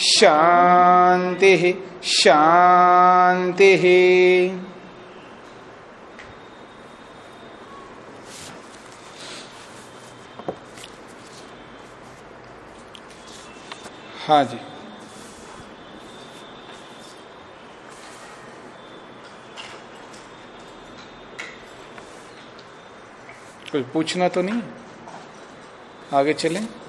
शान्तिः शांति। हाँ जी। कुछ पूछना तो नहीं? आगे चलें।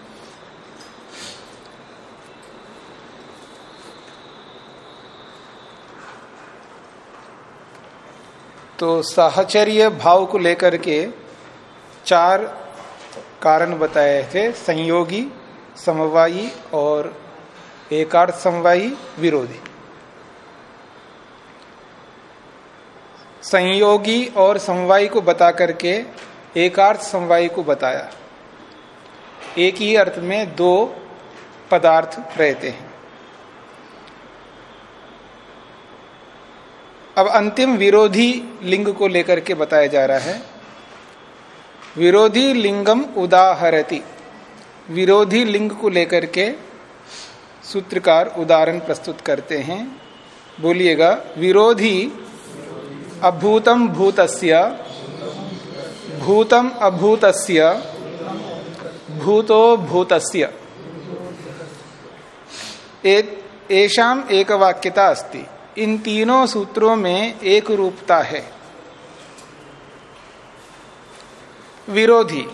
तो साहचर्य भाव को लेकर के चार कारण बताए थे, संयोगी, समवायी और एकार्थ समवायी विरोधी। संयोगी और समवायी को बता करके एकार्थ समवायी को बताया। एक ही अर्थ में दो पदार्थ रहते हैं। अब अंतिम विरोधी लिंग को लेकर के बताया जा रहा है। विरोधी लिंगम उदाहरति। विरोधी लिंग को लेकर के सूत्रकार उदाहरण प्रस्तुत करते हैं। बोलिएगा, विरोधी अभूतम भूतस्य, भूतम अभूतस्य, भूतो भूतस्य। एक वाक्यता अस्ति। इन तीनों सूत्रों में एक रूपता है। विरोधी।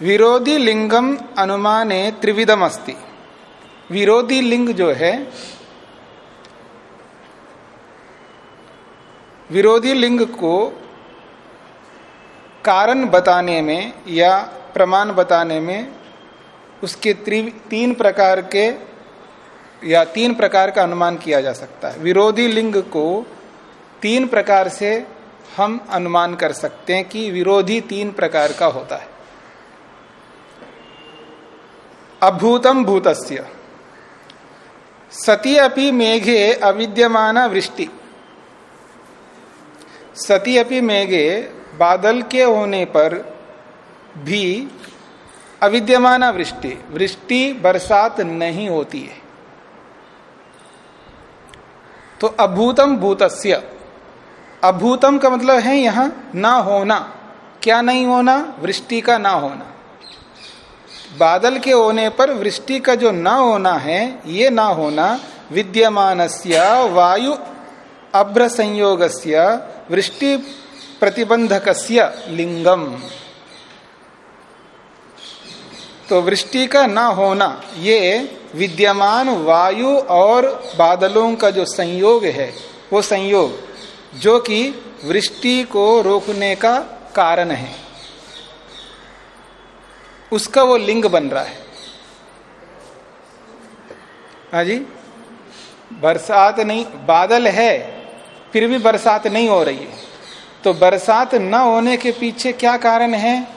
विरोधी लिंगम अनुमाने त्रिविधम अस्ति विरोधी लिंग जो है, विरोधी लिंग को कारण बताने में या प्रमाण बताने में उसके तीन प्रकार के या तीन प्रकार का अनुमान किया जा सकता है। विरोधी लिंग को तीन प्रकार से हम अनुमान कर सकते हैं कि विरोधी तीन प्रकार का होता है। अभूतम भूतस्य। सती अपि मेघे अविद्यमान वृष्टि। सती अपि मेघे बादल के होने पर भी अविद्यमान वृष्टि। वृष्टि बरसात नहीं होती है। तो अभूतम भूतस्य। अभूतम का मतलब है यहाँ ना होना। क्या नहीं होना? वृष्टि का ना होना। बादल के होने पर वृष्टि का जो ना होना है, ये ना होना विद्यमान वायु अभ्र संयोग वृष्टि प्रतिबंधक लिंगम। तो वृष्टि का ना होना, ये विद्यमान वायु और बादलों का जो संयोग है, वो संयोग, जो कि वृष्टि को रोकने का कारण है। उसका वो लिंग बन रहा है। हाजी बरसात नहीं, बादल है, फिर भी बरसात नहीं हो रही है। तो बरसात न होने के पीछे क्या कारण है?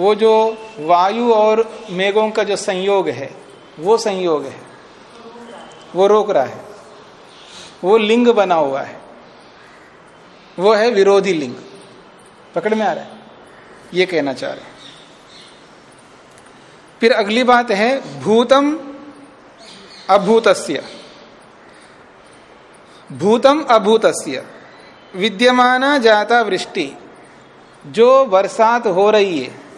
वो जो वायु और मेघों का जो संयोग है, वो संयोग है। वो रोक रहा है। वो लिंग बना हुआ है। वो है विरोधी लिंग। पकड़ में आ रहा है। ये कहना चाह रहे फिर अगली बात है भूतम अभूतस्य। भूतम अभूतस्य। विद्यमाना जाता वृष्टि। जो बरसात हो रही है।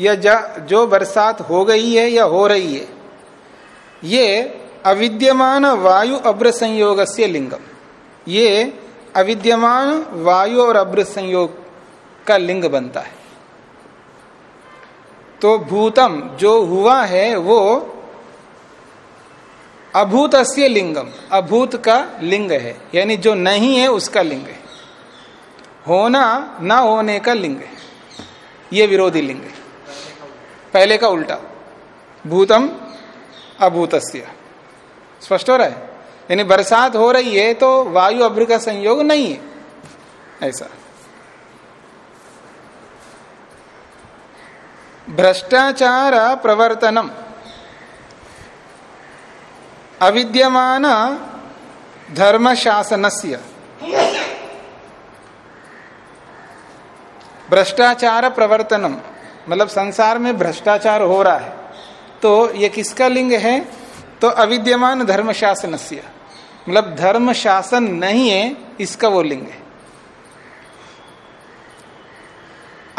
या जो बरसात हो गई है या हो रही है, ये अविद्यमान वायु अब्र संयोग से लिंगम। ये अविद्यमान वायु और अब्र संयोग का लिंग बनता है। तो भूतम जो हुआ है, वो अभूत लिंगम, अभूत का लिंग है। यानी जो नहीं है, उसका लिंग है। होना ना होने का लिंग है। ये विरोधी लिंग है। पहले का उल्टा। भूतम अभूत स्पष्ट हो रहा है? यानी बरसात हो रही है तो वायु अभ्र का संयोग नहीं है। ऐसा। भ्रष्टाचार प्रवर्तनम। अविद्यमान धर्म शासनस्य भ्रष्टाचार प्रवर्तनम। मतलब संसार में भ्रष्टाचार हो रहा है तो ये किसका लिंग है? तो अविद्यमान धर्म शासन मतलब धर्म शासन नहीं है, इसका वो लिंग है।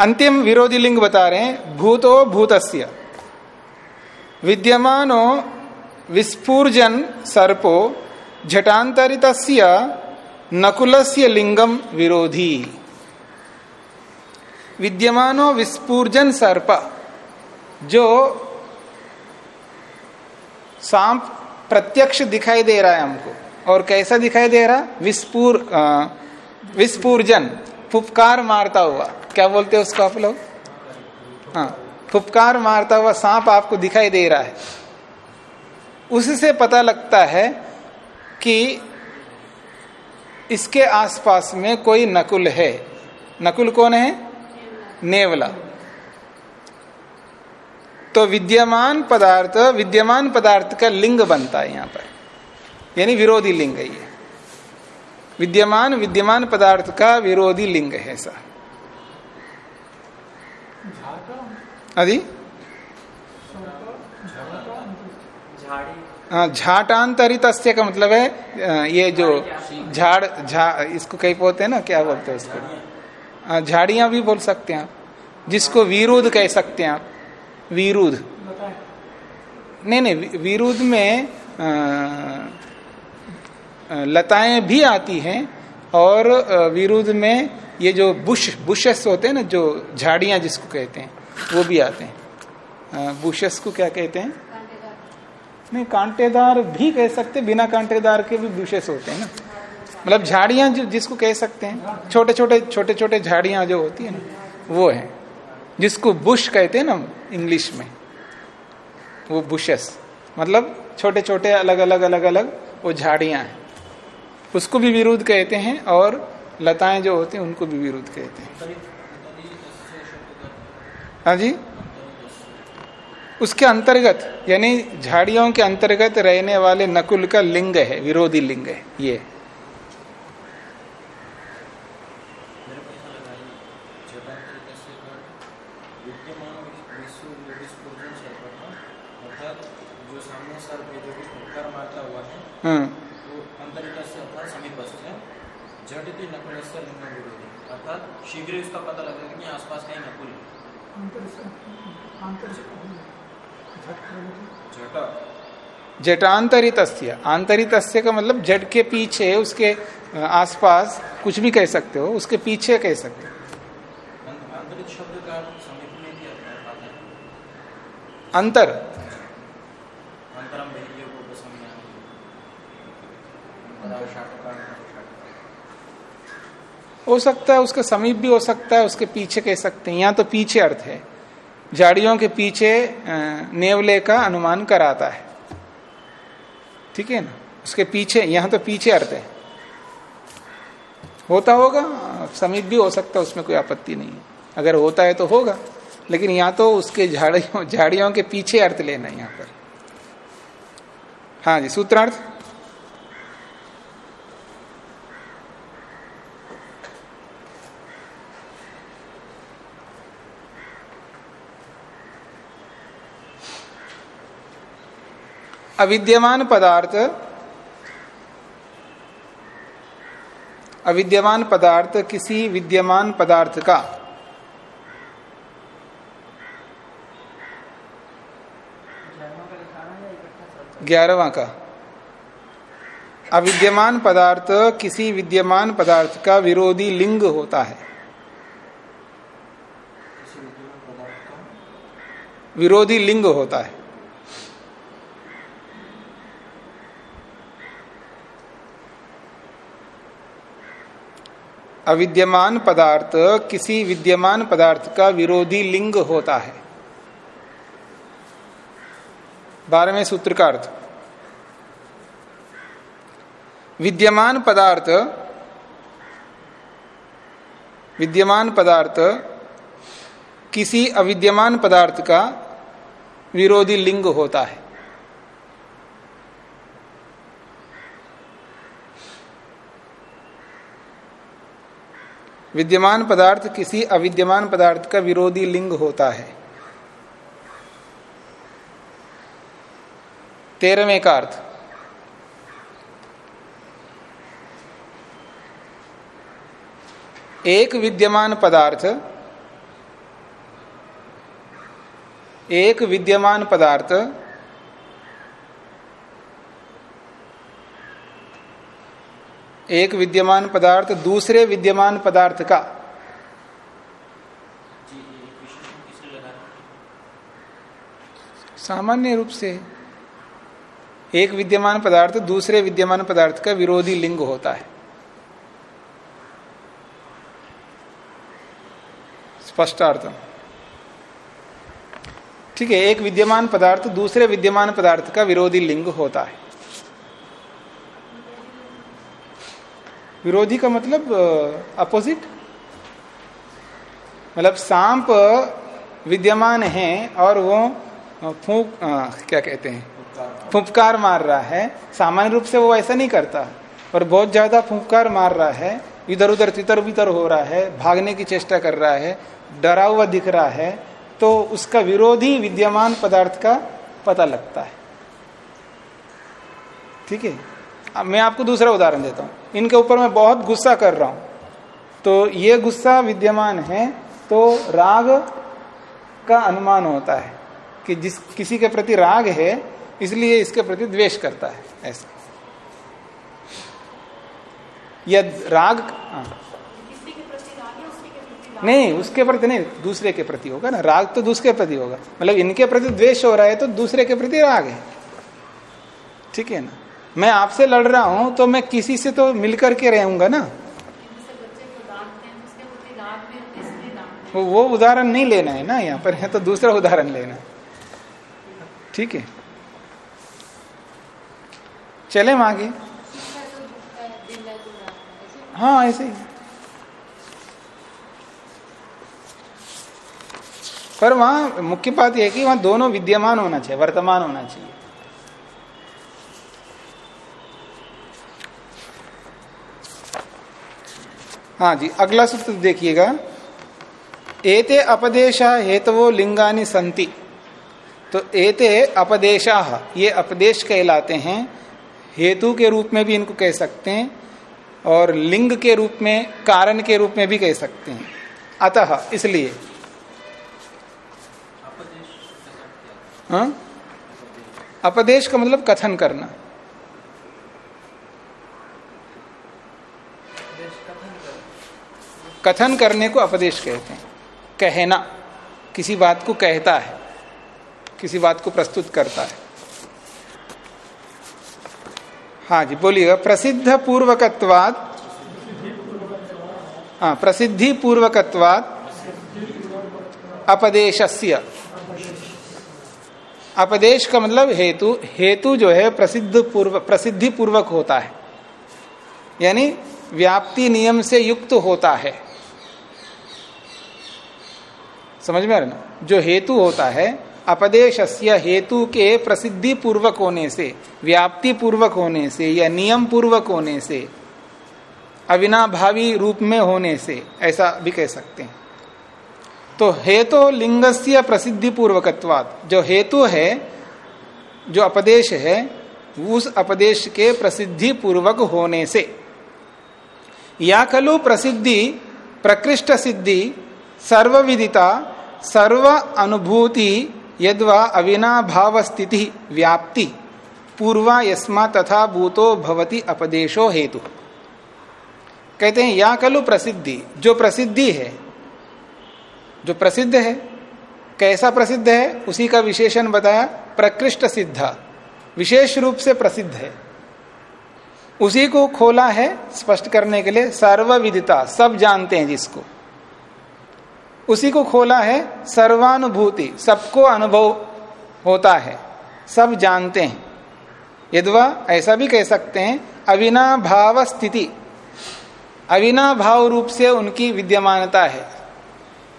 अंतिम विरोधी लिंग बता रहे हैं, भूतो भूतस्य। विद्यमानो विस्फूर्जन सर्पो झटांतरित नकुलस्य लिंगम विरोधी। विद्यमानो विस्पूर्जन सर्प, जो सांप प्रत्यक्ष दिखाई दे रहा है हमको। और कैसा दिखाई दे रहा? विस्पूर विस्पूर्जन फुपकार मारता हुआ। क्या बोलते हैं उसको आप लोग? हाँ फुपकार मारता हुआ सांप आपको दिखाई दे रहा है। उससे पता लगता है कि इसके आसपास में कोई नकुल है। नकुल कौन है? नेवला। तो विद्यमान पदार्थ विद्यमान पदार्थ का लिंग बनता है यहाँ पर। यानी विरोधी लिंग है ये। विद्यमान विद्यमान पदार्थ का विरोधी लिंग है ऐसा। अभी? झाटांतरित का मतलब है ये जो झाड़ झा इसको कहीं बोलते हैं ना क्या बोलते हैं उसको झाड़ियाँ भी बोल सकते हैं जिसको विरोध कह सकते हैं आप। विरुद्ध। नहीं नहीं विरुद्ध में लताएँ भी आती हैं और विरुद्ध में ये जो बुश बुशस होते हैं ना जो झाड़ियाँ जिसको कहते हैं वो भी आते हैं। बुशस को क्या कहते हैं? नहीं कांटेदार भी कह सकते बिना कांटेदार के भी बुशेस होते हैं ना। मतलब झाड़ियाँ जो जिसको कह सकते हैं, छोटे छोटे छोटे छोटे झाड़ियाँ जो होती है ना वो है। जिसको बुश कहते हैं ना इंग्लिश में। वो बुशेस मतलब छोटे छोटे, अलग अलग अलग अलग वो झाड़ियाँ हैं। उसको भी विरोध कहते हैं और लताएँ जो होती हैं, उनको भी विरोध कहते हैं। हाँ जी? उसके अंतर्गत, यानी झाड़ियों के अंतर्गत रहने वाले नकुल का लिंग है, विरोधी लिंग है, ये हम्म। शीघ्र इसका पता लगेगा कि आसपास कहीं नकुल जटांतरित आंतरित का मतलब जट के पीछे उसके आसपास कुछ भी कह सकते हो उसके पीछे कह सकते हो। अंतर। हो सकता है उसका समीप भी हो सकता है उसके पीछे कह सकते हैं। यहाँ तो पीछे अर्थ है। झाड़ियों के पीछे नेवले का अनुमान कराता है। ठीक है ना? उसके पीछे, यहाँ तो पीछे अर्थ है। होता होगा, समीप भी हो सकता है, उसमें कोई आपत्ति नहीं है। अगर होता है तो होगा, लेकिन यहाँ तो उसके झाड़ियों झाड़ियों के पीछे अर्थ लेना है यहाँ पर। हाँ जी, सूत्रार्थ? अविद्यमान पदार्थ अविद्यमान पदार्थ किसी विद्यमान पदार्थ का। ग्यारहवा का। अविद्यमान पदार्थ किसी विद्यमान पदार्थ का विरोधी लिंग होता है। विरोधी लिंग होता है। अविद्यमान पदार्थ, किसी विद्यमान पदार्थ का विरोधी लिंग होता है। बारहवें सूत्र का अर्थ। विद्यमान पदार्थ विद्यमान पदार्थ, किसी अविद्यमान पदार्थ का विरोधी लिंग होता है। विद्यमान पदार्थ किसी अविद्यमान पदार्थ का विरोधी लिंग होता है। तेरहवें का अर्थ। एक विद्यमान पदार्थ, एक विद्यमान पदार्थ एक विद्यमान पदार्थ दूसरे विद्यमान पदार्थ का। सामान्य रूप से एक विद्यमान पदार्थ दूसरे विद्यमान पदार्थ का विरोधी लिंग होता है। स्पष्टार्थ। ठीक है एक विद्यमान पदार्थ दूसरे विद्यमान पदार्थ का विरोधी लिंग होता है। विरोधी का मतलब अपोजिट मतलब सांप विद्यमान है और वो फूक क्या कहते हैं? फुफकार मार रहा है। सामान्य रूप से वो ऐसा नहीं करता। और बहुत ज़्यादा फुफकार मार रहा है। इधर उधर तितर बितर हो रहा है। भागने की चेष्टा कर रहा है। डरा हुआ दिख रहा है। तो उसका विरोधी विद्यमान पदार्थ का पता लगता है। ठीक है? मैं आपको दूसरा उदाहरण देता हूँ। इनके ऊपर मैं बहुत गुस्सा कर रहा हूँ। तो ये गुस्सा विद्यमान है तो राग का अनुमान होता है कि जिस किसी के प्रति राग है इसलिए इसके प्रति द्वेष करता है ऐसा। यद राग हाँ। नहीं उसके प्रति नहीं दूसरे के प्रति होगा ना। राग तो दूसरे के प्रति होगा। मतलब इनके प्रति द्वेष हो रहा है तो दूसरे के प्रति राग है। ठीक है ना? मैं आपसे लड़ रहा हूँ तो मैं किसी से तो मिलकर के रहूँगा ना? वो उदाहरण नहीं लेना है ना यहाँ पर, है तो दूसरा उदाहरण लेना। है ठीक है। चले आगे। हाँ ऐसे ही। पर वहाँ मुख्य बात यह है कि वहाँ दोनों विद्यमान होना चाहिए, वर्तमान होना चाहिए। हाँ जी अगला सूत्र देखिएगा। एते अपदेशा हेतवो लिंगानी संति। तो एते अपदेशा ये अपदेश कहलाते हैं। हेतु के रूप में भी इनको कह सकते हैं और लिंग के रूप में कारण के रूप में भी कह सकते हैं। अतः इसलिए। हाँ? अपदेश का मतलब कथन करना। कथन करने को अपदेश कहते हैं। कहना, किसी बात को कहता है, किसी बात को प्रस्तुत करता है। हाँ जी, बोलिएगा प्रसिद्ध पूर्वकत्वाद हाँ प्रसिद्धि पूर्वकत्वाद अपदेशस्य। अपदेश का मतलब हेतु हेतु जो है प्रसिद्ध पूर्व प्रसिद्धि पूर्वक होता है। यानी, व्याप्ति नियम से युक्त होता है। समझ में आ रहा ना? जो हेतु होता है अपदेश हेतु के प्रसिद्धि पूर्वक होने से व्याप्ति पूर्वक होने से, या नियम पूर्वक होने से, अविनाभावी रूप में होने से, ऐसा भी कह सकते हैं। तो हेतु लिंग से प्रसिद्धि पूर्वकत्वाद जो हेतु है, जो अपदेश है, उस अपदेश के प्रसिद्धि पूर्वक होने से। या खलु प्रसिद्धि, प्रकृष्ट सिद्धि, सर्वविदिता सर्व अनुभूति यद्वा अविनाभाव स्थिति व्याप्ति, पूर्वा यस्मा तथा भूतो भवति अपदेशो हेतु। कहते हैं, या कलु प्रसिद्धि, जो प्रसिद्धि है, जो प्रसिद्ध है, कैसा प्रसिद्ध है, उसी का विशेषण बताया, प्रकृष्ट सिद्ध, विशेष रूप से प्रसिद्ध है। उसी को खोला है, स्पष्ट करने के लिए सर्वविदिता, सब जानते हैं जिसको। उसी को खोला है सर्वानुभूति, सबको अनुभव होता है, सब जानते हैं। यदवा ऐसा भी कह सकते हैं अविनाभाव स्थिति अविनाभाव रूप से उनकी विद्यमानता है।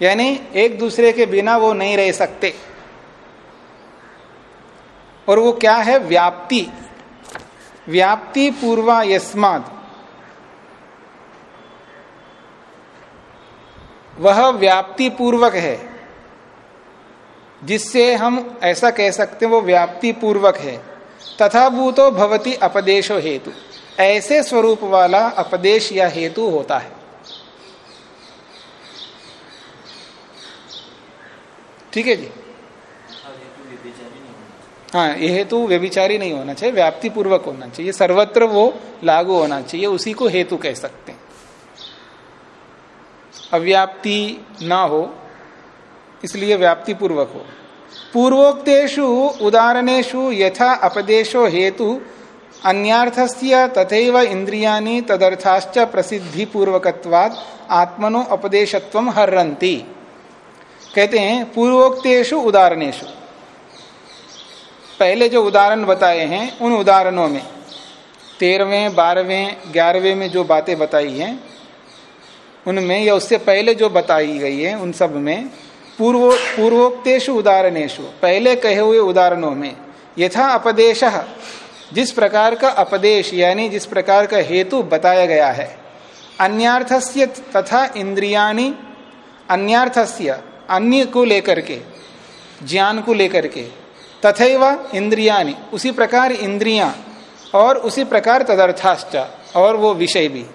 यानी एक दूसरे के बिना वो नहीं रह सकते। और वो क्या है? व्याप्ति। व्याप्ति पूर्वा यस्माद वह व्याप्ति पूर्वक है। जिससे हम ऐसा कह सकते हैं, वो व्याप्ति पूर्वक है। तथा भूतो भवती अपदेशो हेतु। ऐसे स्वरूप वाला अपदेश या हेतु होता है। ठीक है जी? हाँ ये हेतु व्यभिचारी नहीं होना चाहिए व्याप्ति पूर्वक होना चाहिए। सर्वत्र वो लागू होना चाहिए, उसी को हेतु कह सकते हैं। अव्याप्ति ना हो, इसलिए व्याप्ति पूर्वक हो। पूर्वोक्तेषु उदाहरणेशु यथा अपदेशो हेतु अन्यार्थस्य तथैव इंद्रियानि तदर्थाश्च प्रसिद्धि पूर्वकत्वाद आत्मनो अपदेशत्व हर्रंती कहते हैं, पूर्वोक्तेषु उदाहरणेशु पहले जो उदाहरण बताए हैं, उन उदाहरणों में, तेरहवें, बारहवें, ग्यारहवें में जो बातें बताई हैं उनमें या उससे पहले जो बताई गई है उन सब में पूर्व पूर्वोक्तेषु उदाहरणेशु पहले कहे हुए उदाहरणों में, यथा अपदेश, जिस प्रकार का अपदेश, यानी जिस प्रकार का हेतु बताया गया है, अन्यार्थस्य तथा इंद्रियाणी, अन्यार्थस्य, अन्य को लेकर के, ज्ञान को लेकर के, तथैव इंद्रियाणी, उसी प्रकार इंद्रियाँ, और उसी प्रकार तदर्थाश्च, और वो विषय भी।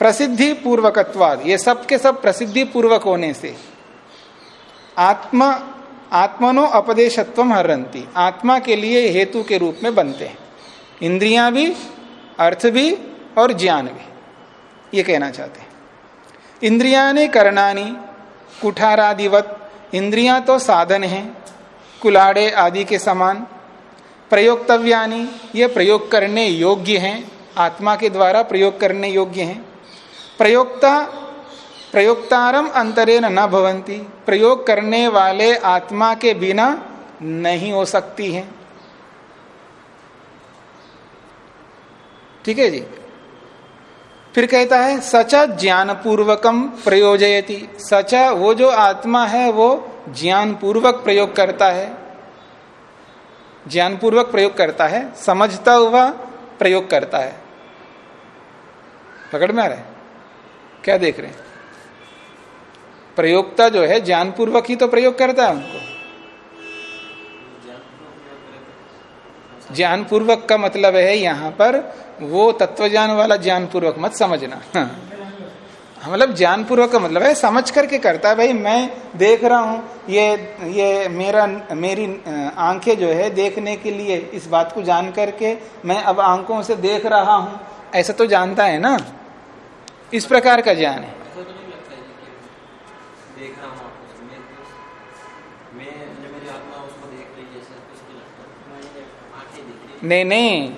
प्रसिद्धि पूर्वकत्वाद ये सब के सब प्रसिद्धि पूर्वक होने से। आत्मा, आत्मनो अपदेशत्व हरंती आत्मा के लिए हेतु के रूप में बनते हैं। इंद्रियाँ भी, अर्थ भी और ज्ञान भी। ये कहना चाहते हैं। इंद्रियानि करणानी, कुठारादिवत। इंद्रियाँ तो साधन हैं, कुलाड़े आदि के समान। प्रयोक्तव्यानी, ये प्रयोग करने योग्य हैं। आत्मा के द्वारा प्रयोग करने योग्य हैं। प्रयोक्ता प्रयोक्तारम अंतरेन न भवंती प्रयोग करने वाले आत्मा के बिना नहीं हो सकती है। ठीक है जी? फिर कहता है, सचा ज्ञान पूर्वकम प्रयोजयति। सचा वो जो आत्मा है, वो ज्ञान पूर्वक प्रयोग करता है। ज्ञान पूर्वक प्रयोग करता है, समझता हुआ प्रयोग करता है। पकड़ में आ रहा है? क्या देख रहे हैं? प्रयोगता जो है, ज्ञानपूर्वक ही तो प्रयोग करता है उनको ज्ञानपूर्वक का मतलब है यहाँ पर वो तत्वज्ञान वाला ज्ञानपूर्वक मत समझना। हाँ। मतलब ज्ञानपूर्वक का मतलब है समझ करके करता है, भाई मैं देख रहा हूँ, ये ये मेरा, मेरी आँखें जो है देखने के लिए इस बात को जान करके मैं अब आँखों से देख रहा हूँ। ऐसा तो जानता है ना? इस प्रकार का ज्ञान है। नहीं नहीं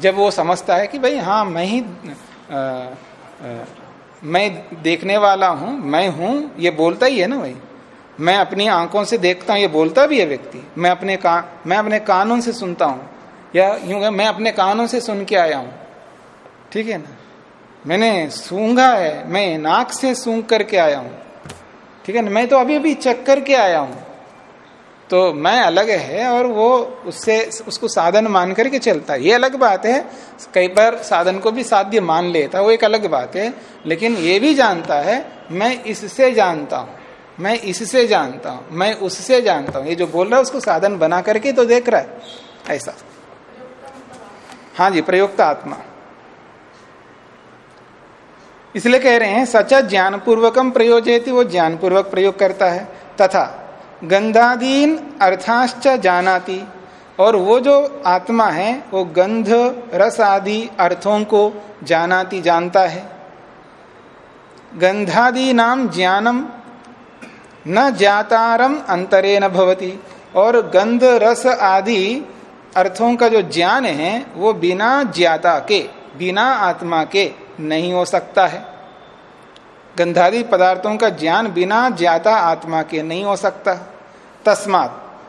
जब वो समझता है कि भाई हाँ मैं ही आ, आ, मैं देखने वाला हूँ मैं हूँ ये बोलता ही है ना भाई। मैं अपनी आँखों से देखता हूँ ये बोलता भी है व्यक्ति। मैं अपने का मैं अपने कानों से सुनता हूँ। या यूँ मैं अपने कानों से सुन के आया हूँ। ठीक है ना? मैंने सूंघा है, मैं नाक से सूंघ करके आया हूँ। ठीक है ना? मैं तो अभी अभी चेक करके आया हूँ। तो मैं अलग है और वो उससे, उसको साधन मान करके चलता है। ये अलग बात है। कई बार साधन को भी साध्य मान लेता वो एक अलग बात है। लेकिन ये भी जानता है, मैं इससे जानता हूँ, मैं इससे जानता हूँ, मैं उससे जानता हूँ। ये जो बोल रहा है, उसको साधन बना करके तो देख रहा है। ऐसा। हाँ जी प्रयोगता आत्मा। इसलिए कह रहे हैं, सच ज्ञान पूर्वकम प्रयोजयति, वो ज्ञान पूर्वक प्रयोग करता है। तथा गंधादीन अर्थाश्च जानाती, और वो जो आत्मा है, वो गंध, रस आदि अर्थों को जानाती, जानता है। गंधादि नाम ज्ञानम, न ज्ञातारम अंतरे न भवती, और गंध, रस आदि अर्थों का जो ज्ञान है, वो बिना ज्ञाता के, बिना आत्मा के नहीं हो सकता है। गंधादि पदार्थों का ज्ञान बिना ज्ञाता आत्मा के नहीं हो सकता। तस्मात।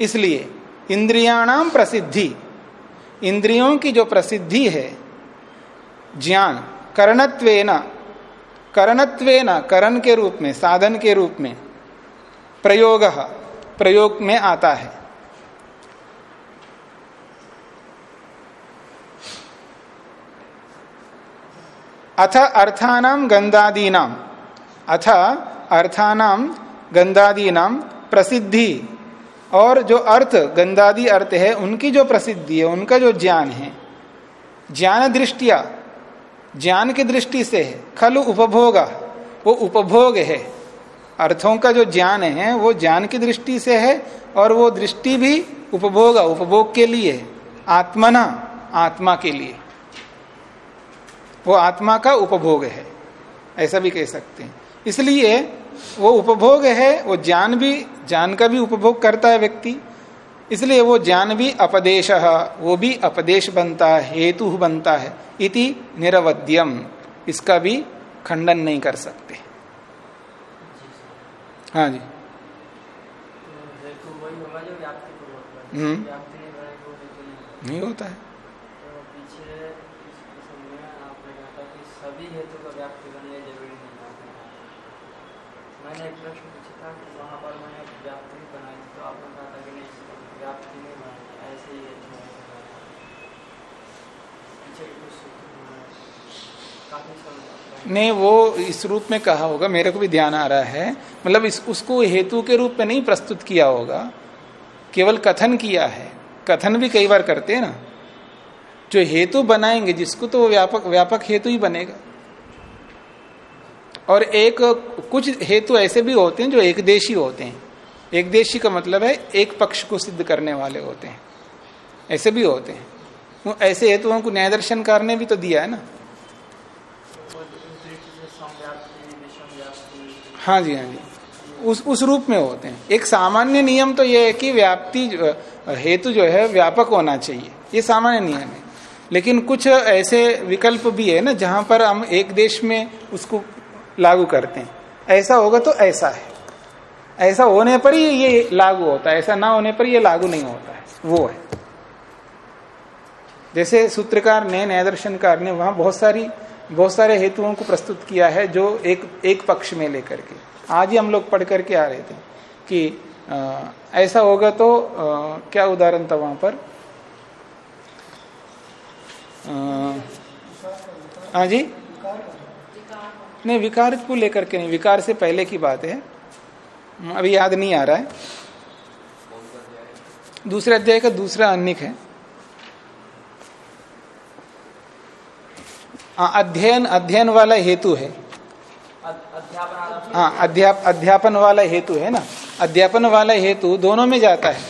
इसलिए इंद्रियाणाम प्रसिद्धि। इंद्रियों की जो प्रसिद्धि है, ज्ञान, करणत्वेन करणत्वेन, करण के रूप में, साधन के रूप में, प्रयोग प्रयोग में आता है। अथ अर्थानाम गंधादीनाम अथ अर्थानाम गंधादीनाम प्रसिद्धि। और जो अर्थ गंधादि अर्थ है, उनकी जो प्रसिद्धि है, उनका जो ज्ञान है, ज्ञान दृष्टिया, ज्ञान की दृष्टि से है, खलु उपभोग, वो उपभोग है। अर्थों का जो ज्ञान है, वो ज्ञान की दृष्टि से है, और वो दृष्टि भी उपभोग उपभोग के लिए आत्मना, आत्मा के लिए। वो आत्मा का उपभोग है। ऐसा भी कह सकते हैं। इसलिए वो उपभोग है वो ज्ञान भी ज्ञान का भी उपभोग करता है व्यक्ति। इसलिए वो ज्ञान भी अपदेश वो भी अपदेश बनता है हेतु बनता है। इति निरवध्यम। इसका भी खंडन नहीं कर सकते। हाँ जी। हम्म। नहीं होता है। मैंने एक प्रश्न पूछा था कि वहाँ पर मैंने व्याप्ति बनाई थी तो आपने कहा था कि नहीं व्याप्ति नहीं बनाई ऐसे ही नहीं, वो इस रूप में कहा होगा, मेरे को भी ध्यान आ रहा है। मतलब इस, उसको हेतु के रूप में नहीं प्रस्तुत किया होगा, केवल कथन किया है। कथन भी कई बार करते हैं ना। जो हेतु बनाएँगे, जिसको तो व्यापक व्यापक हेतु ही बनेगा। और एक, कुछ हेतु ऐसे भी होते हैं जो एक देशी होते हैं। एक देशी का मतलब है, एक पक्ष को सिद्ध करने वाले होते हैं। ऐसे भी होते हैं। वो ऐसे हेतुओं को न्याय दर्शनकार ने भी तो दिया है ना। हाँ जी हाँ जी। उस उस रूप में होते हैं। एक सामान्य नियम तो यह है कि व्याप्ति, हेतु जो है, व्यापक होना चाहिए। ये सामान्य नियम है। लेकिन कुछ ऐसे विकल्प भी है ना, जहाँ पर हम एक देश में उसको लागू करते हैं। ऐसा होगा तो ऐसा है। ऐसा होने पर ही ये लागू होता है। ऐसा ना होने पर ये लागू नहीं होता है। वो है। जैसे सूत्रकार ने न्यायदर्शनकार ने वहाँ बहुत सारी बहुत सारे हेतुओं को प्रस्तुत किया है जो एक एक पक्ष में लेकर के। आज ही हम लोग पढ़ करके आ रहे थे कि आ, ऐसा होगा तो आ, क्या उदाहरण था वहाँ पर? हाँ जी? नहीं, विकार को लेकर के नहीं, विकार से पहले की बात है। अभी याद नहीं आ रहा है। दूसरे अध्याय का दूसरा अन्निक है। हाँ अध्ययन अध्ययन वाला हेतु है। हाँ अध्याप अध्यापन वाला हेतु है ना? अध्यापन वाला हेतु दोनों में जाता है।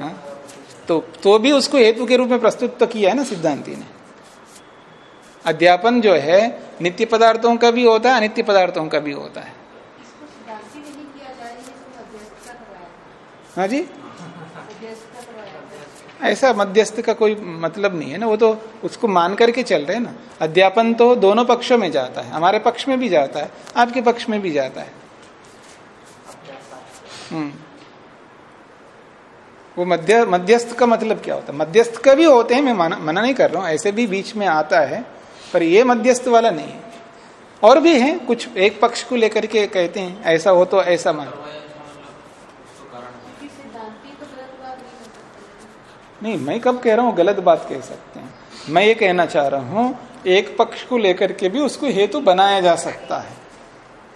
हाँ? तो तो भी उसको हेतु के रूप में प्रस्तुत तो किया है ना सिद्धांति ने? अध्यापन जो है, नित्य पदार्थों का भी होता है, अनित्य पदार्थों का भी होता है। हाँ जी? ऐसा मध्यस्थ का कोई मतलब नहीं है ना, वो तो उसको मान करके चल रहे हैं ना। अध्यापन तो दोनों पक्षों में जाता है, हमारे पक्ष में भी जाता है, आपके पक्ष में भी जाता है। हम्म। वो मध्य, मध्यस्थ का मतलब क्या होता है? मध्यस्थ का भी होते हैं, मैं मना नहीं कर रहा हूँ, ऐसे भी बीच में आता है। पर ये मध्यस्थ वाला नहीं है। और भी हैं, कुछ एक पक्ष को लेकर के कहते हैं, ऐसा हो तो ऐसा मान। नहीं, मैं कब कह रहा हूँ, गलत बात कह सकते हैं। मैं ये कहना चाह रहा हूँ, एक पक्ष को लेकर के भी उसको हेतु बनाया जा सकता है।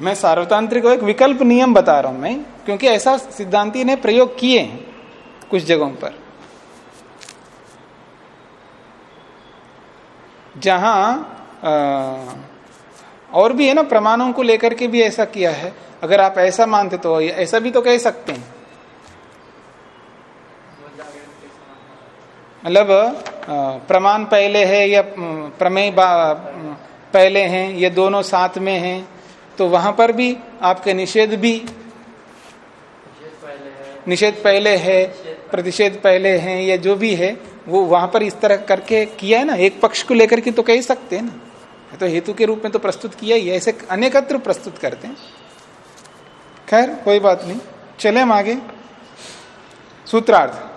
मैं सार्वतांत्रिक एक विकल्प नियम बता रहा हूँ मैं, क्योंकि ऐसा सिद्धांति ने प्रयोग किए हैं कुछ जगहों पर। जहाँ आ, और भी है ना प्रमाणों को लेकर के भी ऐसा किया है। अगर आप ऐसा मानते तो ऐसा भी तो कह सकते हैं। मतलब प्रमाण पहले है या प्रमेय पहले हैं ये दोनों साथ में हैं तो वहाँ पर भी आपके निषेध भी निषेध पहले है प्रतिषेध पहले हैं या जो भी है वो वहाँ पर इस तरह करके किया है ना, एक पक्ष को लेकर के तो कह सकते हैं ना। तो हेतु के रूप में तो प्रस्तुत किया ही ऐसे अनेकत्र प्रस्तुत करते हैं। खैर, कोई बात नहीं। चले हम आगे। सूत्रार्थ।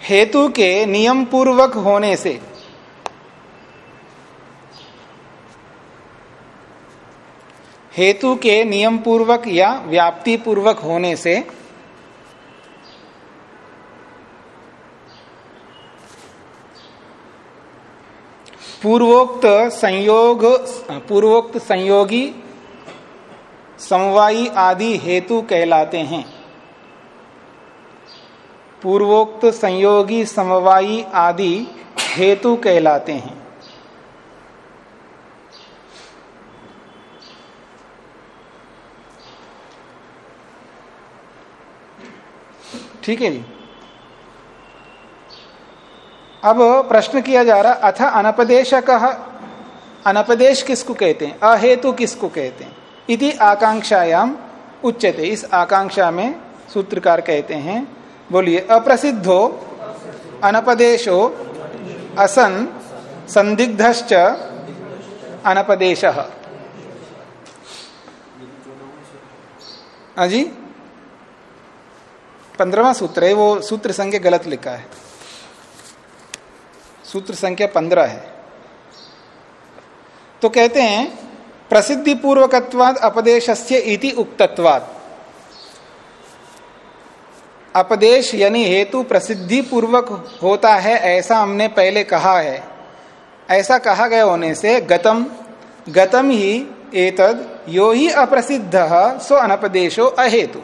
हेतु के नियम पूर्वक होने से हेतु के नियम पूर्वक या व्याप्ति पूर्वक होने से पूर्वोक्त संयोग, पूर्वोक्त संयोगी, समवायी आदि हेतु कहलाते हैं। पूर्वोक्त संयोगी, समवायी आदि हेतु कहलाते हैं। ठीक है जी। अब प्रश्न किया जा रहा, अथ अनपदेश अनपदेश किसको कहते हैं? अहेतु किसको कहते हैं? इति आकांक्षायाम उच्चते इस आकांक्षा में सूत्रकार कहते हैं, बोलिए, अप्रसिद्धो, अनपदेशो, असन, संदिग्धश्च, अनपदेश। अजी पंद्रवा सूत्र है, वो सूत्र संख्या गलत लिखा है। सूत्र संख्या पंद्रह है। तो कहते हैं प्रसिद्धि पूर्वकत्वाद अपदेश इति उक्तत्वाद। अपदेश यानी हेतु प्रसिद्धि पूर्वक होता है, ऐसा हमने पहले कहा है। ऐसा कहा गया होने से गतम गतम ही एतद, यो ही अप्रसिद्ध, सो अनपदेशो अहेतु।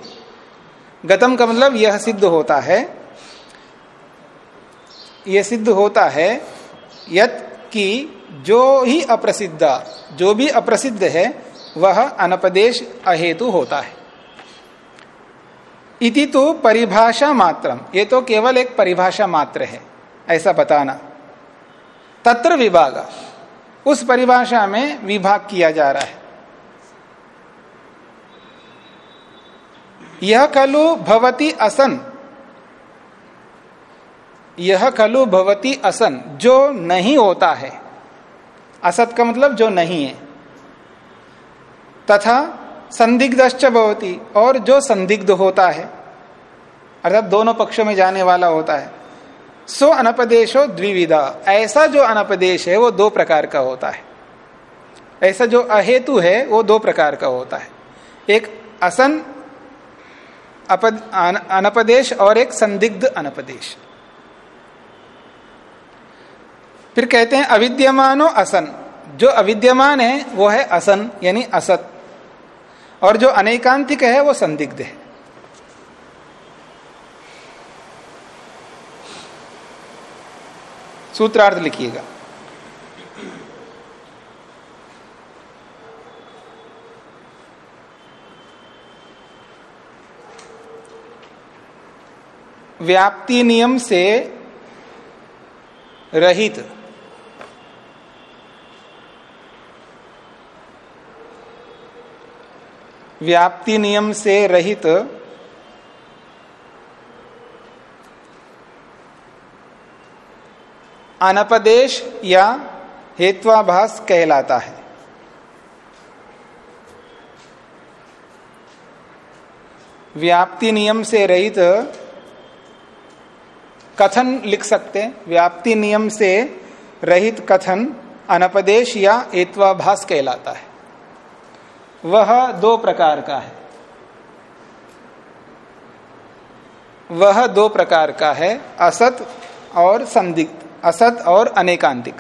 गतम का मतलब यह सिद्ध होता है। यह सिद्ध होता है यत कि जो ही अप्रसिद्ध, जो भी अप्रसिद्ध है, वह अनपदेश अहेतु होता है। इति तो परिभाषा मात्रम। ये तो केवल एक परिभाषा मात्र है, ऐसा बताना। तत्र विभाग। उस परिभाषा में विभाग किया जा रहा है। यह खलु भवती असन। यह खलु भवती असन, जो नहीं होता है। असत का मतलब जो नहीं है। तथा संदिग्ध भवती, और जो संदिग्ध होता है, अर्थात दोनों पक्षों में जाने वाला होता है, सो अनपदेशो द्विविधा। ऐसा जो अनपदेश है, वो दो प्रकार का होता है। ऐसा जो अहेतु है, वो दो प्रकार का होता है। एक असन अनपदेश और एक संदिग्ध अनपदेश। फिर कहते हैं, अविद्यमानो असन। जो अविद्यमान है, वो है असन, यानी असत। और जो अनेकांतिक है, वो संदिग्ध है। सूत्रार्थ लिखिएगा। व्याप्ति नियम से रहित। व्याप्ति नियम से रहित अनपदेश या हेत्वाभास कहलाता है। व्याप्ति नियम से रहित कथन लिख सकते हैं। व्याप्ति नियम से रहित कथन अनपदेश या एत्वाभास कहलाता है। वह दो प्रकार का है। वह दो प्रकार का है, असत और संदिग्ध, असत और अनेकांतिक।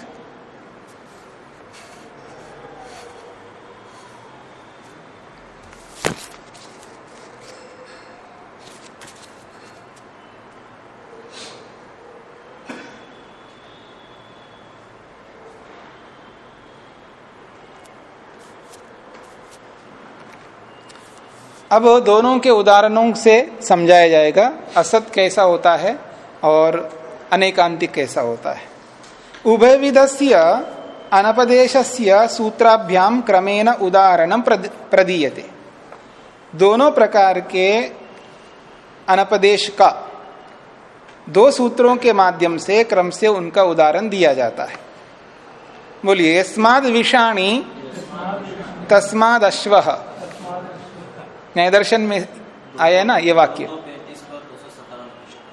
अब दोनों के उदाहरणों से समझाया जाएगा, असत कैसा होता है और अनेकांतिक कैसा होता है। उभय विधस्य अनपदेश सूत्राभ्याम क्रमेण उदाहरण प्रदीयते। दोनों प्रकार के अनपदेश का दो सूत्रों के माध्यम से क्रम से उनका उदाहरण दिया जाता है। बोलिए, यस्माद विषाणी, तस्माद अश्व। न्याय दर्शन में आया है ना ये वाक्य?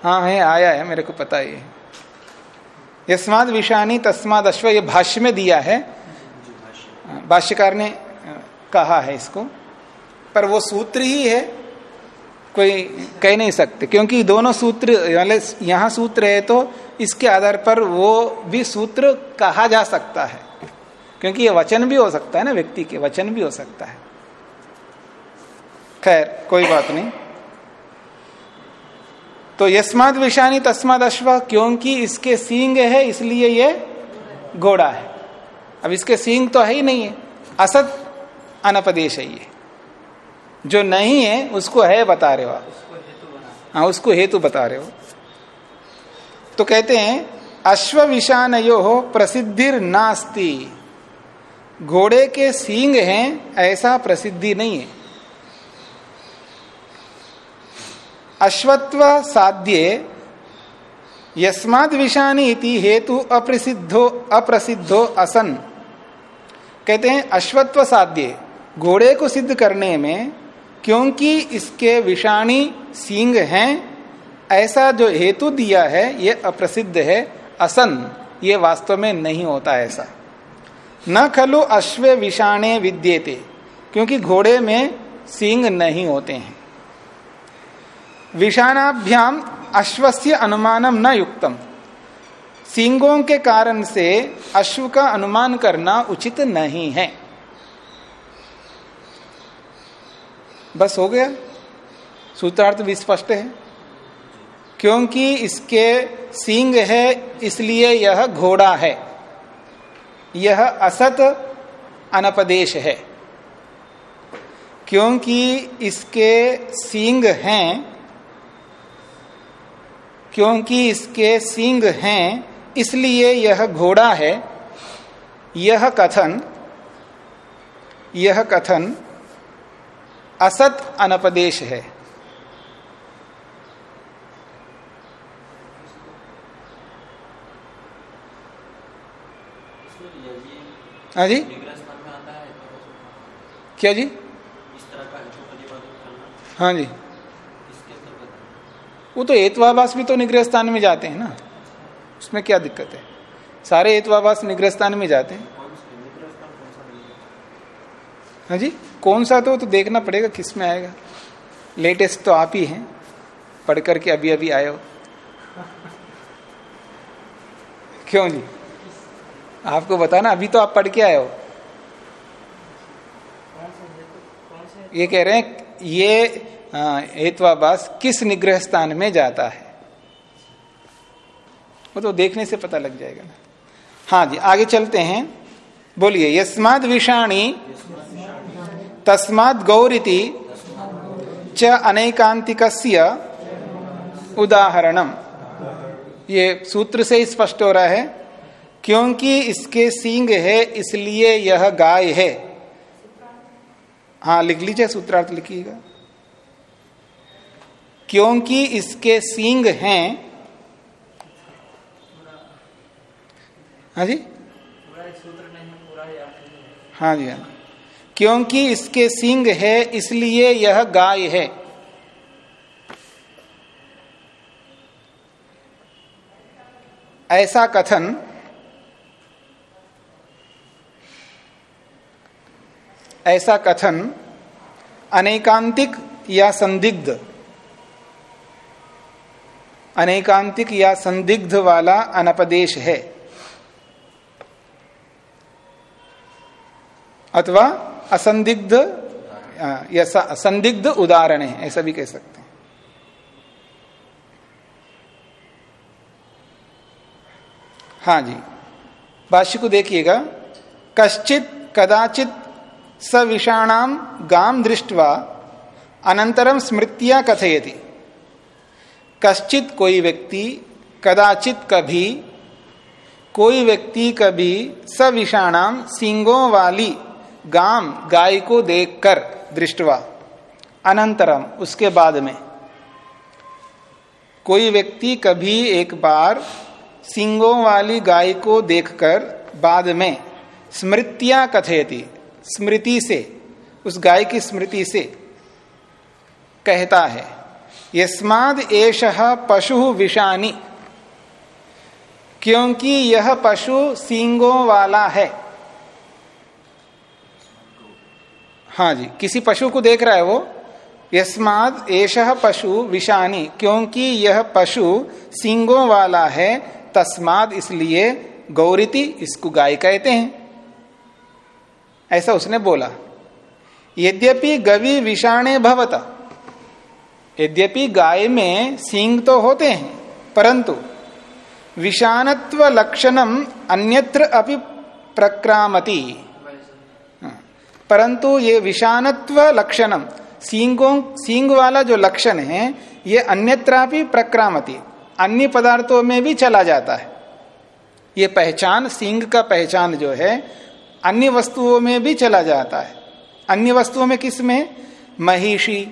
हाँ है आया है, मेरे को पता है यस्माद विषाणी तस्माद अश्व, ये भाष्य में दिया है। भाष्यकार ने कहा है इसको। पर वो सूत्र ही है, कोई कह नहीं सकते। क्योंकि दोनों सूत्र यहाँ सूत्र है तो इसके आधार पर वो भी सूत्र कहा जा सकता है। क्योंकि ये वचन भी हो सकता है ना, व्यक्ति के वचन भी हो सकता है। खैर, कोई बात नहीं। तो यस्माद विषानी तस्माद अश्व, क्योंकि इसके सींग है, इसलिए ये घोड़ा है। अब इसके सींग तो है ही नहीं है। असत अनपदेश है ये। जो नहीं है, उसको है बता रहे हो आप। हाँ उसको हेतु बता रहे हो। तो कहते हैं, अश्व विषान हो प्रसिद्धिर नास्ती। घोड़े के सींग हैं, ऐसा प्रसिद्धि नहीं है। अश्वत्व साध्य यस्माद विषाणी इति हेतु अप्रसिद्धो अप्रसिद्धो असन। कहते हैं, अश्वत्व साध्य, घोड़े को सिद्ध करने में क्योंकि इसके विषाणी सींग हैं, ऐसा जो हेतु दिया है, ये अप्रसिद्ध है, असन। ये वास्तव में नहीं होता ऐसा। न खलु अश्व विषाणे विद्येते, क्योंकि घोड़े में सींग नहीं होते हैं। विषाणाभ्याम अश्वस्य अनुमानम न युक्तम। सिंगों के कारण से अश्व का अनुमान करना उचित नहीं है। बस हो गया। सूत्रार्थ भी स्पष्ट है। क्योंकि इसके सिंग है, इसलिए यह घोड़ा है। यह असत अनपदेश है। क्योंकि इसके सींग हैं क्योंकि इसके सींग हैं, इसलिए यह घोड़ा है। यह कथन यह कथन असत अनपदेश है। हाँ जी? क्या जी? हाँ जी। वो तो एतवाबास भी तो निग्रह स्थान में जाते हैं ना। उसमें क्या दिक्कत है? सारे एतवाबास निग्रह स्थान में जाते हैं। हाँ जी, कौन सा तो तो देखना पड़ेगा किसमें आएगा। लेटेस्ट तो आप ही हैं, पढ़ करके अभी अभी आए हो। क्यों जी? आपको बताना, अभी तो आप पढ़ के आए हो। ये कह रहे हैं, ये हेत्वाभास किस निग्रह स्थान में जाता है? वो तो देखने से पता लग जाएगा ना। हाँ जी, आगे चलते हैं। बोलिए, यस्माद विषाणी, तस्माद गौरीति च अनैकांतिक उदाहरणम। ये सूत्र से ही स्पष्ट हो रहा है, क्योंकि इसके सींग है, इसलिए यह गाय है। हाँ लिख लीजिए सूत्रार्थ लिखिएगा। क्योंकि इसके सींग हैं। हाँ जी? हाँ जी हाँ। क्योंकि इसके सींग है, इसलिए यह गाय है। ऐसा कथन ऐसा कथन अनेकांतिक या संदिग्ध अनेकांतिक या संदिग्ध वाला अनपदेश है। अथवा असंदिग्ध या संदिग्ध उदाहरण है, ऐसा भी कह सकते हैं। हाँ जी, भाष्य को देखिएगा। कश्चित कदाचित सविषाणाम गाम दृष्टवा अनंतरम स्मृतिया कथयति। कश्चित कोई व्यक्ति, कदाचित कभी, कोई व्यक्ति कभी सविषाणाम सिंगों वाली गाम गाय को देखकर दृष्टवा। अनंतरम, उसके बाद में। कोई व्यक्ति कभी एक बार सिंगों वाली गाय को देखकर बाद में स्मृतियाँ कथयती, स्मृति से, उस गाय की स्मृति से कहता है यस्माद पशु विषानी क्योंकि यह पशु सींगों वाला है। हाँ जी, किसी पशु को देख रहा है वो? यस्माद पशु विषानी क्योंकि यह पशु सींगों वाला है, तस्माद इसलिए गौरीति इसको गाय कहते हैं। ऐसा उसने बोला। यद्यपि गवि विषाणे भवता। यद्यपि गाय में सींग तो होते हैं परंतु विषाणत्व लक्षणम अन्यत्र अपि प्रक्रामति। हाँ, परंतु ये विषाणत्व लक्षणम सींगों सींग वाला जो लक्षण है ये अन्यत्र भी प्रक्रामति। अन्य पदार्थों में भी चला जाता है। ये पहचान सींग का पहचान जो है अन्य वस्तुओं में भी चला जाता है। अन्य वस्तुओं में किसमें? महिषी।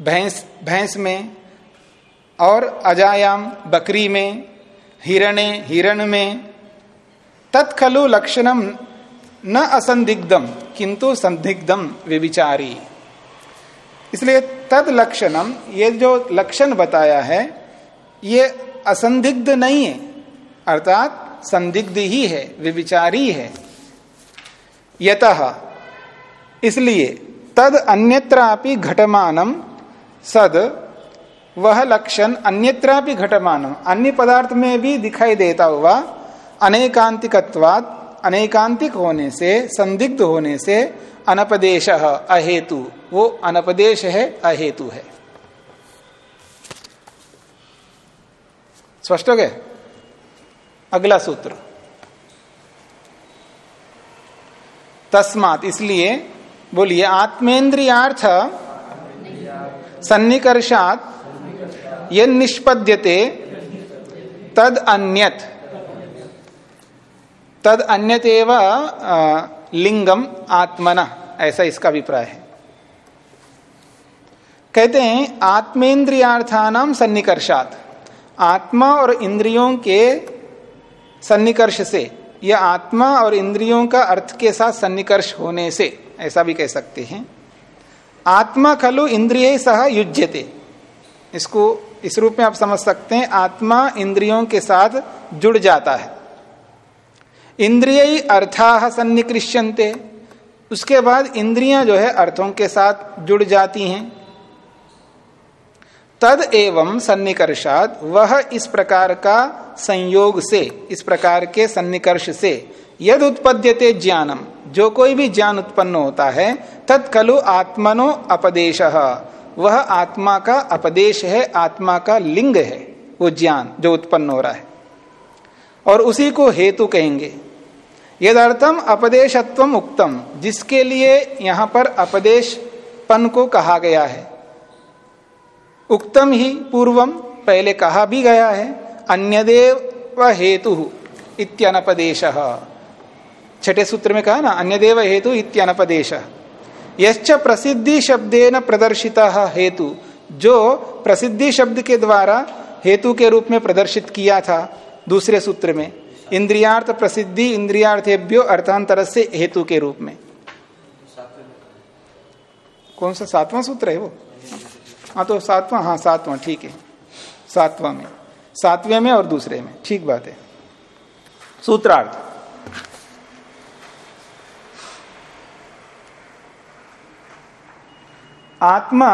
भैंस भैंस में और अजायाम बकरी में, हिरणे, हिरण में, तत्खलु लक्षणम न असंदिग्धम, किंतु संदिग्धम विविचारी इसलिए तद लक्षणम, ये जो लक्षण बताया है, ये असंदिग्ध नहीं है, अर्थात संदिग्ध ही है विविचारी है। यत इसलिए तद अन्यत्रापि घटमानम सद वह लक्षण अन्यत्रापि घटमान अन्य पदार्थ में भी दिखाई देता हुआ अनेकांतिकत्वाद अनेकांतिक होने से संदिग्ध होने से अनपदेश, अहेतु। वो अनपदेश है, अहेतु है। स्पष्ट हो गए अगला सूत्र। तस्मात, इसलिए बोलिए, आत्मेन्द्रियार्थ सन्निकर्षात ये निष्पद्यते तद अन्यत। तद अन्यत एव लिंगम आत्मना, ऐसा इसका अभिप्राय है। कहते हैं आत्मेन्द्रियार्थानाम सन्निकर्षात। आत्मा और इंद्रियों के सन्निकर्ष से यह आत्मा और इंद्रियों का अर्थ के साथ सन्निकर्ष होने से, ऐसा भी कह सकते हैं। आत्मा खलु इंद्रिय सह युज्यते। इसको, इस रूप में आप समझ सकते हैं, आत्मा इंद्रियों के साथ जुड़ जाता है। इंद्रिय अर्था सन्निकृष्यंते उसके बाद इंद्रियाँ जो है अर्थों के साथ जुड़ जाती हैं। तद एवं सन्निकर्षात, वह इस प्रकार का संयोग से, इस प्रकार के सन्निकर्ष से यद उत्पद्यते ज्ञानम। जो कोई भी ज्ञान उत्पन्न होता है, तत्कलु आत्मनो अपदेश। वह आत्मा का अपदेश है, आत्मा का लिंग है, वो ज्ञान जो उत्पन्न हो रहा है। और उसी को हेतु कहेंगे। यदर्थम अपदेशत्व उक्तम, जिसके लिए यहाँ पर अपदेश पन को कहा गया है। उक्तम ही पूर्वम पहले कहा भी गया है, अन्यदेव हेतु इत्यनपदेश। छठे सूत्र में कहा ना अन्य देव हेतु इत्यनपदेश। यश्च प्रसिद्धि शब्देन प्रदर्शिता हेतु, जो प्रसिद्धि शब्द के द्वारा हेतु के रूप में प्रदर्शित किया था दूसरे सूत्र में इंद्रियार्थ प्रसिद्धि इंद्रियार्थेभ्यो अर्थांतर से हेतु के रूप में कौन सा? सातवां सूत्र है वो? हाँ तो सातवां हाँ सातवां, ठीक है। सातवां में, सातवें में और दूसरे में, ठीक बात है। सूत्रार्थ। आत्मा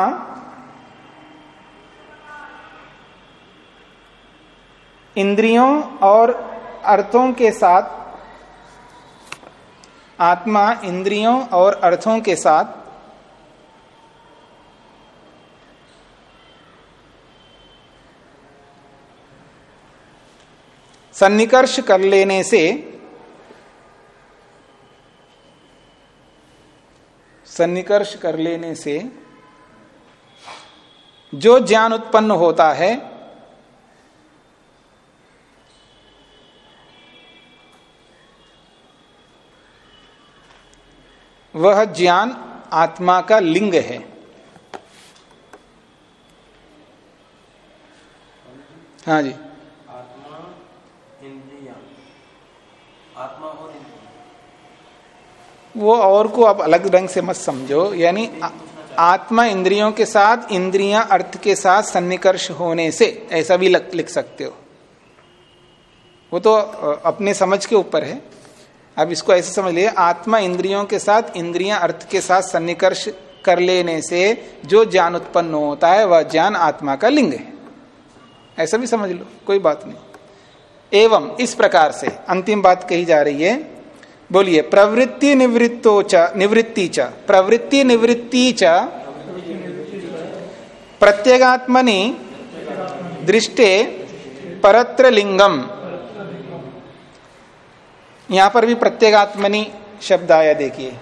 इंद्रियों और अर्थों के साथ, आत्मा इंद्रियों और अर्थों के साथ, सन्निकर्ष कर लेने से सन्निकर्ष कर लेने से जो ज्ञान उत्पन्न होता है वह ज्ञान आत्मा का लिंग है। हाँ जी। आत्मा इंद्रिया। आत्मा और वो और को आप अलग ढंग से मत समझो यानी आत्मा इंद्रियों के साथ, इंद्रियाँ अर्थ के साथ सन्निकर्ष होने से, ऐसा भी लिख सकते हो। वो तो अपने समझ के ऊपर है। अब इसको ऐसे समझ लिए आत्मा इंद्रियों के साथ, इंद्रियाँ अर्थ के साथ सन्निकर्ष कर लेने से जो ज्ञान उत्पन्न होता है, वह ज्ञान आत्मा का लिंग है। ऐसा भी समझ लो, कोई बात नहीं। एवं इस प्रकार से, अंतिम बात कही जा रही है बोलिए, प्रवृत्ति निवृत्तो च, निवृत्ति च, प्रवृत्ति निवृत्ति च, प्रत्येगात्मनि दृष्टे परत्र लिंगम यहाँ पर भी प्रत्येगात्मनि शब्द आया, देखिए।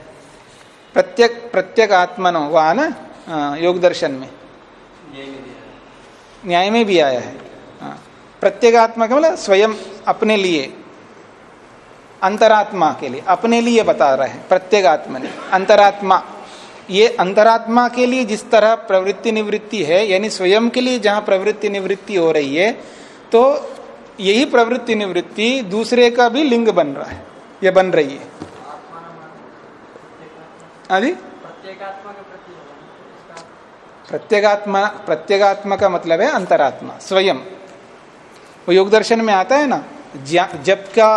प्रत्येक आत्मनो वहा ना? योग दर्शन में। न्याय में भी आया है। प्रत्येगात्मा का मतलब स्वयं अपने लिए। अंतरात्मा के लिए, अपने लिए बता रहे हैं प्रत्येगात्मा ने। अंतरात्मा, ये अंतरात्मा के लिए जिस तरह प्रवृत्ति निवृत्ति है, यानी स्वयं के लिए जहाँ प्रवृत्ति निवृत्ति हो रही है तो यही प्रवृत्ति निवृत्ति दूसरे का भी लिंग बन रहा है, ये बन रही है। अभी प्रत्येगात्मा प्रत्येगात्मा का मतलब है अंतरात्मा, स्वयं। वो योग दर्शन में आता है ना जब का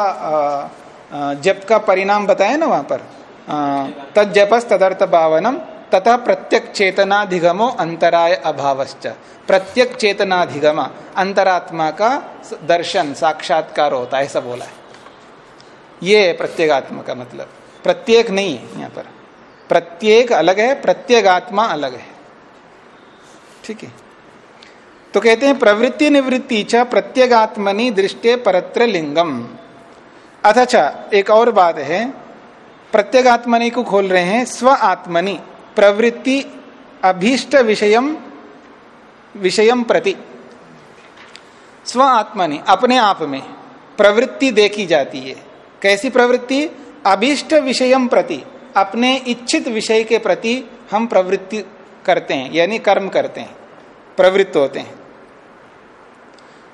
जब का परिणाम बताया ना वहाँ पर? तद जपस तदर्थ भावनम तथा प्रत्यक चेतनाधिगमो अंतराय अभावश्च। प्रत्यक चेतनाधिगम अंतरात्मा का दर्शन, साक्षात्कार होता है, ऐसा बोला है। ये प्रत्येगात्मा का मतलब। प्रत्येक नहीं है यहाँ पर। प्रत्येक अलग है, प्रत्येगात्मा अलग है। ठीक है? तो कहते हैं, प्रवृत्ति निवृत्ति च प्रत्येगात्मनि दृष्टि परत्र लिंगम। अथच एक और बात है। प्रत्येगात्मनि को खोल रहे हैं, स्व आत्मनि, प्रवृत्ति, अभीष्ट विषयम विषयम प्रति। स्व आत्मनि, अपने आप में, प्रवृत्ति देखी जाती है। कैसी प्रवृत्ति? अभीष्ट विषयम प्रति, अपने इच्छित विषय के प्रति हम प्रवृत्ति करते हैं, यानी कर्म करते हैं, प्रवृत्त होते हैं।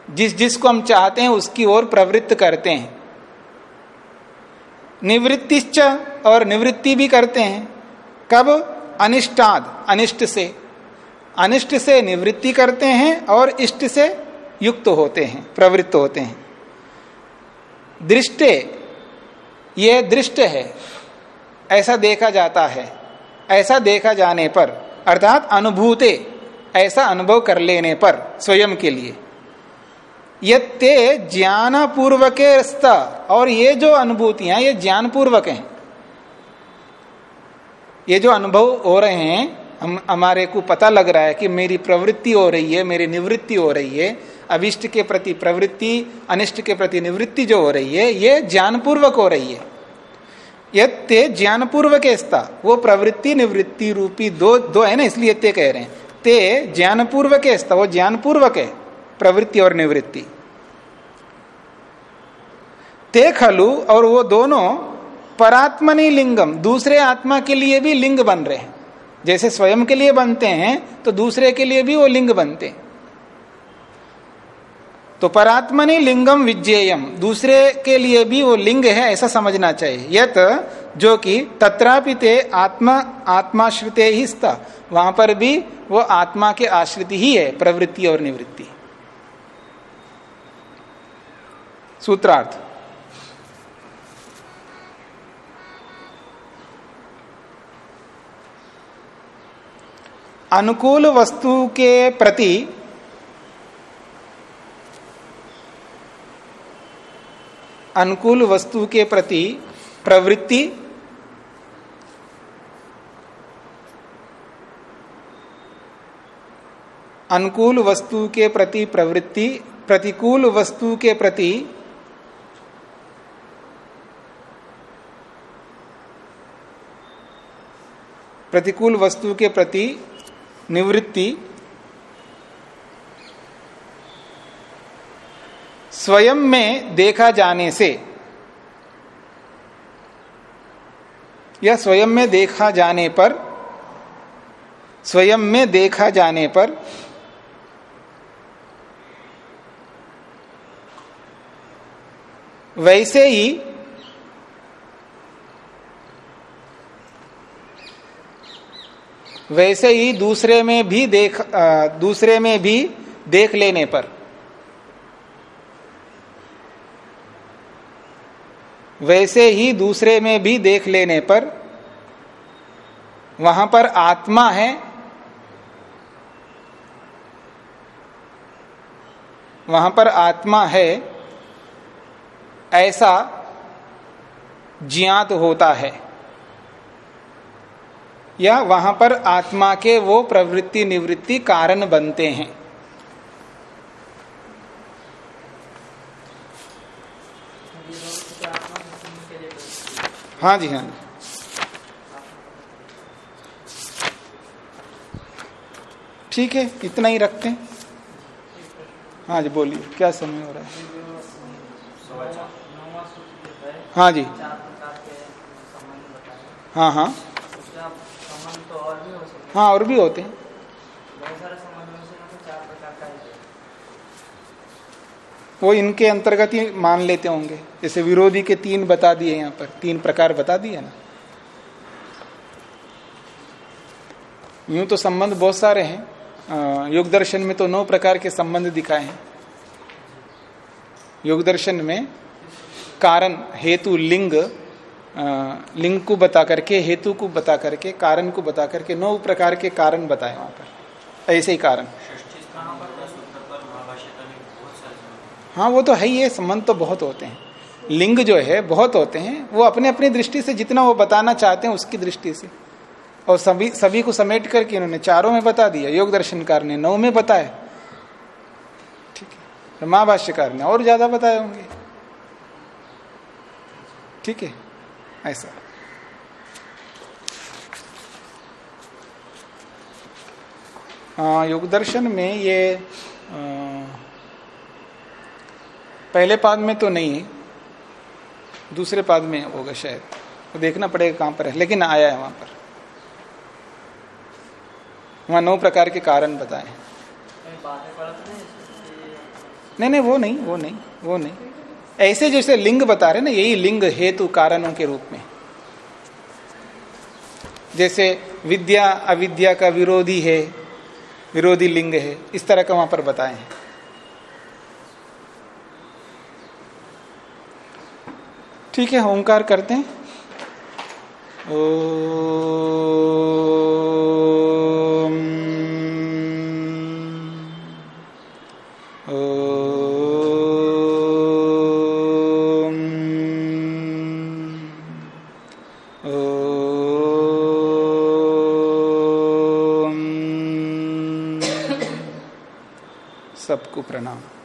जिस जिसको हम चाहते हैं, उसकी ओर प्रवृत्त करते हैं। निवृत्तिश्च और निवृत्ति भी करते हैं। कब? अनिष्टाद, अनिष्ट से। अनिष्ट से निवृत्ति करते हैं और इष्ट से युक्त होते हैं, प्रवृत्त होते हैं। दृष्टे, ये दृष्ट है। ऐसा देखा जाता है। ऐसा देखा जाने पर, अर्थात अनुभूते, ऐसा अनुभव कर लेने पर, स्वयं के लिए। ये ज्ञान पूर्वक और ये जो अनुभूतियाँ ये ज्ञान पूर्वक हैं। ये जो अनुभव हो रहे हैं, हम, हमारे को पता लग रहा है कि मेरी प्रवृत्ति हो रही है, मेरी निवृत्ति हो रही है। अभिष्ट के प्रति प्रवृत्ति, अनिष्ट के प्रति निवृत्ति जो हो रही है, ये ज्ञान पूर्वक हो रही है। ये ज्ञान पूर्वक वो प्रवृत्ति, निवृत्ति रूपी दो दो है ना, इसलिए ते कह रहे हैं। ते ज्ञान पूर्वक वो ज्ञान पूर्वक है। प्रवृत्ति और निवृत्ति। ते खलु और वो दोनों परात्मनि लिंगम, दूसरे आत्मा के लिए भी लिंग बन रहे हैं। जैसे स्वयं के लिए बनते हैं तो दूसरे के लिए भी वो लिंग बनते तो परात्मनि लिंगम विज्ञेयम, दूसरे के लिए भी वो लिंग है, ऐसा समझना चाहिए। यत जो कि तत्रापिते आत्मा, आत्माश्रित ही स्था वहाँ पर भी वो आत्मा के आश्रित ही है, प्रवृत्ति और निवृत्ति। सूत्रार्थ। अनुकूल वस्तु के प्रति अनुकूल वस्तु के प्रति प्रवृत्ति अनुकूल वस्तु के प्रति प्रवृत्ति, प्रतिकूल वस्तु के प्रति प्रतिकूल वस्तु के प्रति निवृत्ति, स्वयं में देखा जाने से, या स्वयं में देखा जाने पर, स्वयं में देखा जाने पर, वैसे ही वैसे ही दूसरे में भी देख दूसरे में भी देख लेने पर। वैसे ही दूसरे में भी देख लेने पर, वहाँ पर आत्मा है। वहाँ पर आत्मा है, ऐसा ज्ञात होता है। या वहाँ पर आत्मा के वो प्रवृत्ति निवृत्ति कारण बनते हैं। हाँ जी हाँ जी। ठीक है, इतना ही रखते हैं। हाँ जी, बोलिए, क्या समय हो रहा है? हाँ जी। हाँ हाँ। हाँ और भी होते हैं। वो इनके अंतर्गत ही मान लेते होंगे। जैसे विरोधी के तीन बता दिए यहाँ पर। तीन प्रकार बता दिए ना। यूँ तो संबंध बहुत सारे हैं। योग दर्शन में तो नौ प्रकार के संबंध दिखाए हैं। योग दर्शन में कारण हेतु लिंग लिंग को बता करके, हेतु को बता करके, कारण को बता करके, नौ प्रकार के कारण बताए वहाँ पर। ऐसे ही कारण। हाँ वो तो है ही है, संबंध तो बहुत होते हैं। लिंग जो है, बहुत होते हैं, वो अपने अपनी दृष्टि से जितना वो बताना चाहते हैं, उसकी दृष्टि से। और सभी सभी को समेट करके इन्होंने चारों में बता दिया, योग दर्शनकार ने नौ में बताया। ठीक है तो महाभाष्यकार ने और ज़्यादा बताए होंगे। ठीक है। ऐसा हाँ योग दर्शन में ये आ, पहले पाद में तो नहीं दूसरे पाद में होगा शायद। तो देखना पड़ेगा कहाँ पर है लेकिन आया है वहाँ पर। वहाँ नौ प्रकार के कारण बताए। नहीं नहीं वो नहीं वो नहीं वो नहीं। ऐसे जैसे लिंग बता रहे ना, यही लिंग हेतु कारणों के रूप में। जैसे विद्या, अविद्या का विरोधी है, विरोधी लिंग है, इस तरह का वहाँ पर बताए हैं। ठीक है, ओंकार करते हैं। ओ सबको प्रणाम।